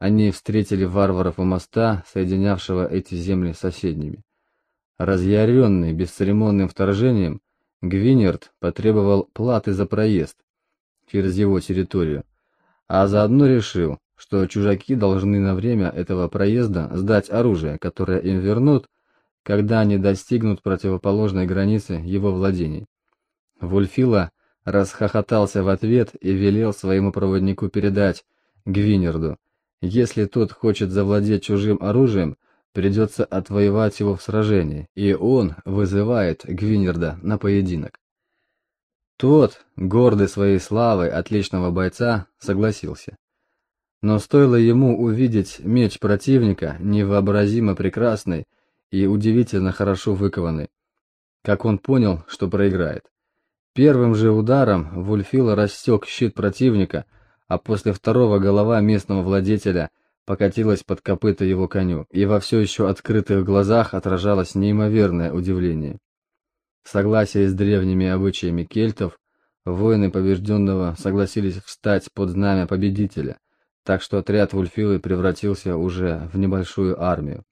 они встретили варваров у моста, соединявшего эти земли с соседними. Разъяренный бесцеремонным вторжением, Гвинерд потребовал платы за проезд через его территорию, а заодно решил, что чужаки должны на время этого проезда сдать оружие, которое им вернут, когда они достигнут противоположной границы его владений. Вульфила расхохотался в ответ и велел своему проводнику передать Гвинерду, если тот хочет завладеть чужим оружием, придется отвоевать его в сражении, и он вызывает Гвинерда на поединок. Тот, гордый своей славой отличного бойца, согласился. Но стоило ему увидеть меч противника, невообразимо прекрасный и удивительно хорошо выкованный, как он понял, что проиграет. Первым же ударом Вульфила рассек щит противника – а после второго голова местного владетеля покатилась под копыта его коню, и во все еще открытых глазах отражалось неимоверное удивление. В согласии с древними обычаями кельтов, воины побежденного согласились встать под знамя победителя, так что отряд Вульфилы превратился уже в небольшую армию.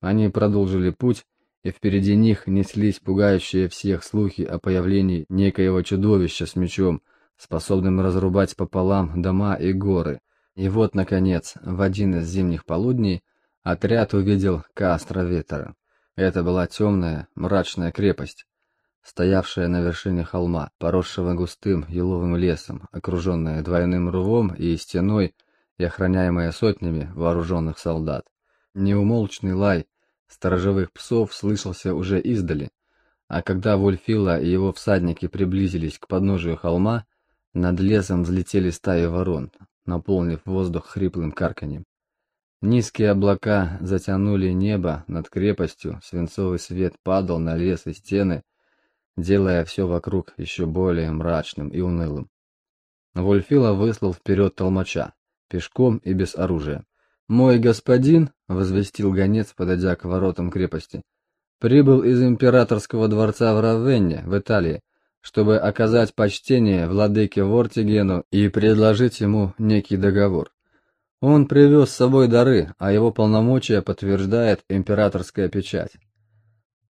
Они продолжили путь, и впереди них неслись пугающие всех слухи о появлении некоего чудовища с мечом, способным разрубать пополам дома и горы. И вот, наконец, в один из зимних полудней отряд увидел Кастро Ветера. Это была темная, мрачная крепость, стоявшая на вершине холма, поросшего густым еловым лесом, окруженная двойным рвом и стеной и охраняемая сотнями вооруженных солдат. Неумолчный лай сторожевых псов слышался уже издали, а когда Вольфила и его всадники приблизились к подножию холма, над лесом взлетели стаи ворон, наполнив воздух хриплым карканьем. Низкие облака затянули небо над крепостью, свинцовый свет падал на лес и стены, делая все вокруг еще более мрачным и унылым. Вольфила выслал вперед толмача, пешком и без оружия. «Мой господин», — возвестил гонец, подойдя к воротам крепости, — «прибыл из императорского дворца в Равенне, в Италии, чтобы оказать почтение владыке Вортигену и предложить ему некий договор. Он привез с собой дары, а его полномочия подтверждает императорская печать.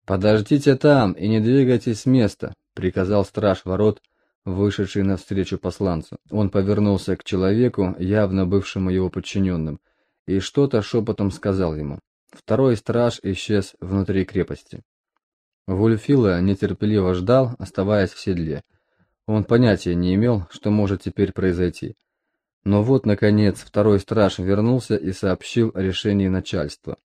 «Подождите там и не двигайтесь с места», — приказал страж ворот, вышедший навстречу посланцу. Он повернулся к человеку, явно бывшему его подчиненным, и что-то шепотом сказал ему. Второй страж исчез внутри крепости. Вульфила нетерпеливо ждал, оставаясь в седле. Он понятия не имел, что может теперь произойти. Но вот, наконец, второй страж вернулся и сообщил о решении начальства.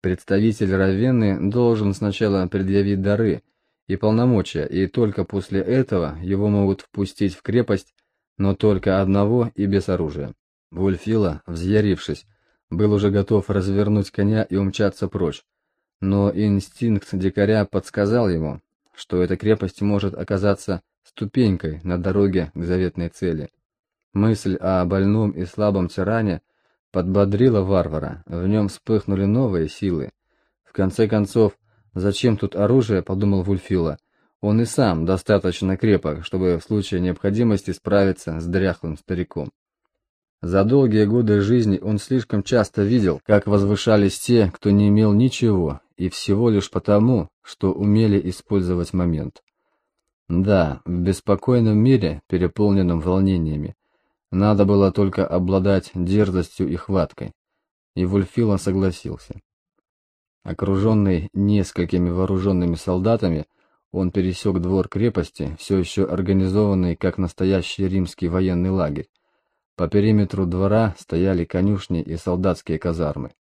Представитель Равенны должен сначала предъявить дары и полномочия, и только после этого его могут впустить в крепость, но только одного и без оружия. Вульфила, взъярившись, был уже готов развернуть коня и умчаться прочь, но инстинкт дикаря подсказал ему, что эта крепость может оказаться ступенькой на дороге к заветной цели. Мысль о больном и слабом тиране подбодрила варвара, в нем вспыхнули новые силы. В конце концов, зачем тут оружие, подумал Вульфила, он и сам достаточно крепок, чтобы в случае необходимости справиться с дряхлым стариком. За долгие годы жизни он слишком часто видел, как возвышались те, кто не имел ничего, и всего лишь потому, что умели использовать момент. Да, в беспокойном мире, переполненном волнениями, надо было только обладать дерзостью и хваткой. И Вульфила согласился. Окруженный несколькими вооруженными солдатами, он пересек двор крепости, все еще организованный как настоящий римский военный лагерь, по периметру двора стояли конюшни и солдатские казармы.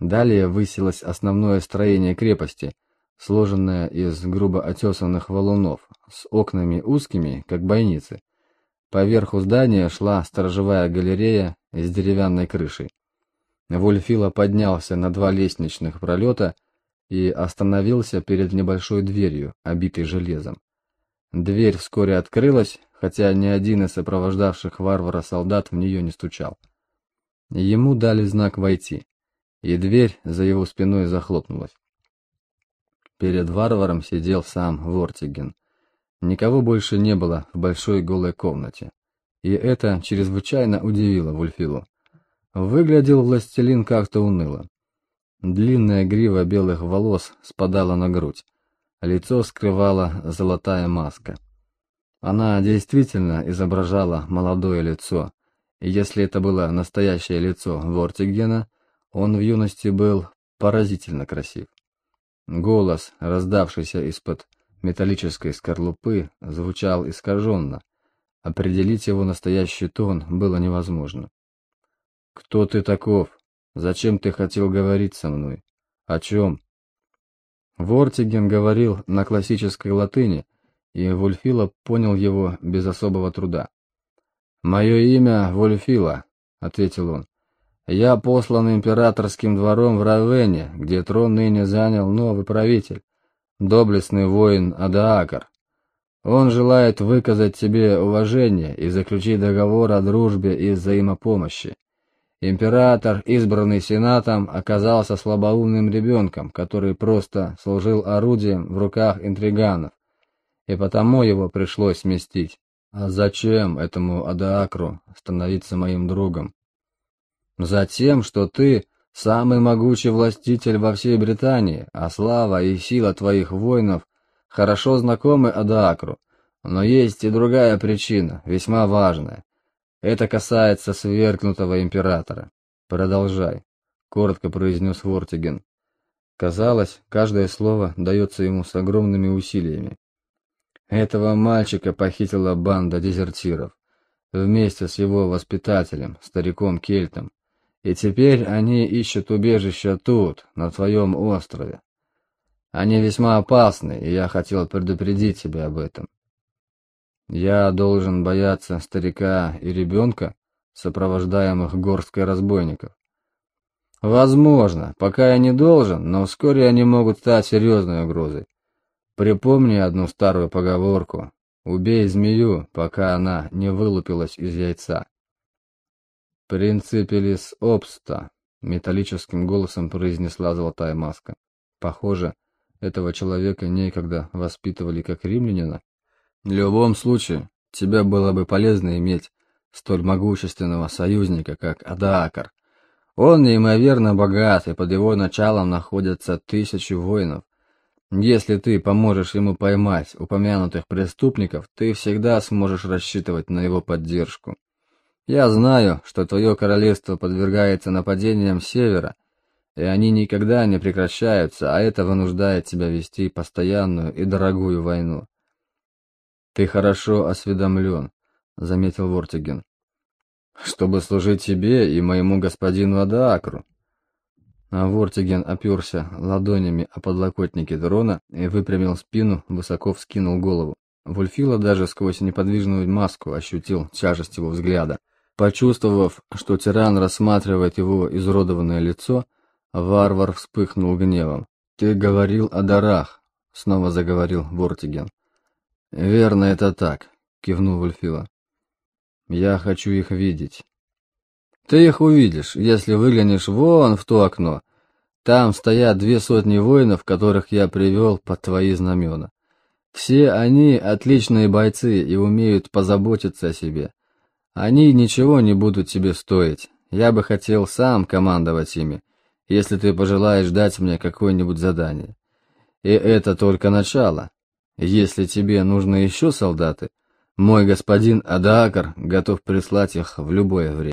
Далее высилось основное строение крепости, сложенное из грубо отесанных валунов, с окнами узкими, как бойницы. Поверху здания шла сторожевая галерея с деревянной крышей. Вульфила поднялся на два лестничных пролета и остановился перед небольшой дверью, обитой железом. Дверь вскоре открылась, хотя ни один из сопровождавших варвара солдат в нее не стучал. Ему дали знак войти, и дверь за его спиной захлопнулась. Перед варваром сидел сам Вортиген. Никого больше не было в большой голой комнате, и это чрезвычайно удивило Вульфилу. Выглядел властелин как-то уныло. Длинная грива белых волос спадала на грудь. Лицо скрывала золотая маска. Она действительно изображала молодое лицо, и если это было настоящее лицо Вортигена, он в юности был поразительно красив. Голос, раздавшийся из-под металлической скорлупы, звучал искаженно. Определить его настоящий тон было невозможно. «Кто ты таков? Зачем ты хотел говорить со мной? О чем?» Вортиген говорил на классической латыни, и Вульфила понял его без особого труда. «Мое имя Вульфила», — ответил он. «Я послан императорским двором в Равене, где трон ныне занял новый правитель, доблестный воин Адаакар. Он желает выказать тебе уважение и заключить договор о дружбе и взаимопомощи. Император, избранный сенатом, оказался слабоумным ребенком, который просто служил орудием в руках интриганов, и потому его пришлось сместить. А зачем этому Адаакру становиться моим другом? Затем, что ты самый могучий властитель во всей Британии, а слава и сила твоих воинов хорошо знакомы Адаакру, но есть и другая причина, весьма важная. Это касается свергнутого императора. Продолжай, коротко произнес Вортиген. Казалось, каждое слово дается ему с огромными усилиями. Этого мальчика похитила банда дезертиров вместе с его воспитателем, стариком Кельтом. И теперь они ищут убежище тут, на твоем острове. Они весьма опасны, и я хотел предупредить тебя об этом. Я должен бояться старика и ребенка, сопровождаемых горсткой разбойников. Возможно, пока я не должен, но вскоре они могут стать серьезной угрозой. Припомни одну старую поговорку «Убей змею, пока она не вылупилась из яйца». «Принципелис обста», — металлическим голосом произнесла золотая маска. Похоже, этого человека некогда воспитывали как римлянина, в любом случае, тебе было бы полезно иметь столь могущественного союзника, как Адаакар. Он неимоверно богат, и под его началом находятся тысячи воинов. Если ты поможешь ему поймать упомянутых преступников, ты всегда сможешь рассчитывать на его поддержку. Я знаю, что твое королевство подвергается нападениям севера, и они никогда не прекращаются, а это вынуждает тебя вести постоянную и дорогую войну. «Ты хорошо осведомлен», — заметил Вортиген. «Чтобы служить тебе и моему господину Адаакру». А Вортиген оперся ладонями о подлокотники дрона и выпрямил спину, высоко вскинул голову. Вульфила даже сквозь неподвижную маску ощутил тяжесть его взгляда. Почувствовав, что тиран рассматривает его изуродованное лицо, варвар вспыхнул гневом. «Ты говорил о дарах», — снова заговорил Вортиген. «Верно, это так», — кивнул Вульфила. «Я хочу их видеть». «Ты их увидишь, если выглянешь вон в то окно. Там стоят две сотни воинов, которых я привел под твои знамена. Все они отличные бойцы и умеют позаботиться о себе. Они ничего не будут тебе стоить. Я бы хотел сам командовать ими, если ты пожелаешь дать мне какое-нибудь задание. И это только начало. Если тебе нужны еще солдаты, мой господин Адаакар готов прислать их в любое время.